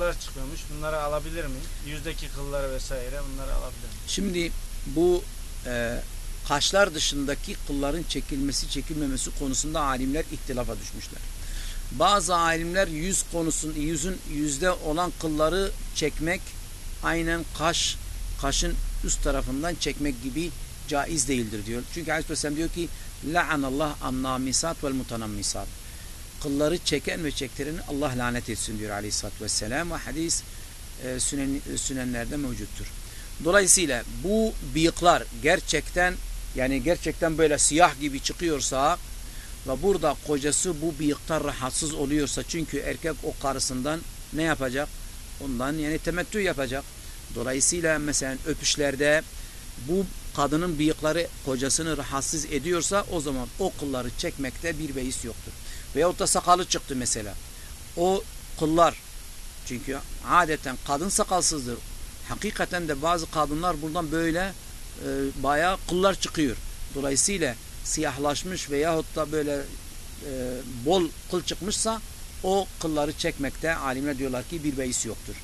kıllar çıkıyormuş. Bunları alabilir miyim? Yüzdeki kılları vesaire bunları alabilir miyim? Şimdi bu e, kaşlar dışındaki kılların çekilmesi çekilmemesi konusunda alimler ihtilafa düşmüşler. Bazı alimler yüz konusun yüzün yüzde olan kılları çekmek aynen kaş kaşın üst tarafından çekmek gibi caiz değildir diyor. Çünkü Aleyhisselam diyor ki la'anallah annamisat vel mutanammisat. Kılları çeken ve çektireni Allah lanet etsin diyor Aleyhisselatü Vesselam ve hadis e, sünen, sünenlerde mevcuttur. Dolayısıyla bu bıyıklar gerçekten yani gerçekten böyle siyah gibi çıkıyorsa ve burada kocası bu bıyıktan rahatsız oluyorsa çünkü erkek o karısından ne yapacak? Ondan yani temettü yapacak. Dolayısıyla mesela öpüşlerde bu kadının bıyıkları kocasını rahatsız ediyorsa o zaman o kılları çekmekte bir beis yoktur. Veyahut da sakalı çıktı mesela. O kıllar çünkü adeten kadın sakalsızdır. Hakikaten de bazı kadınlar buradan böyle e, bayağı kıllar çıkıyor. Dolayısıyla siyahlaşmış veyahut da böyle e, bol kıl çıkmışsa o kılları çekmekte alimler diyorlar ki bir beis yoktur.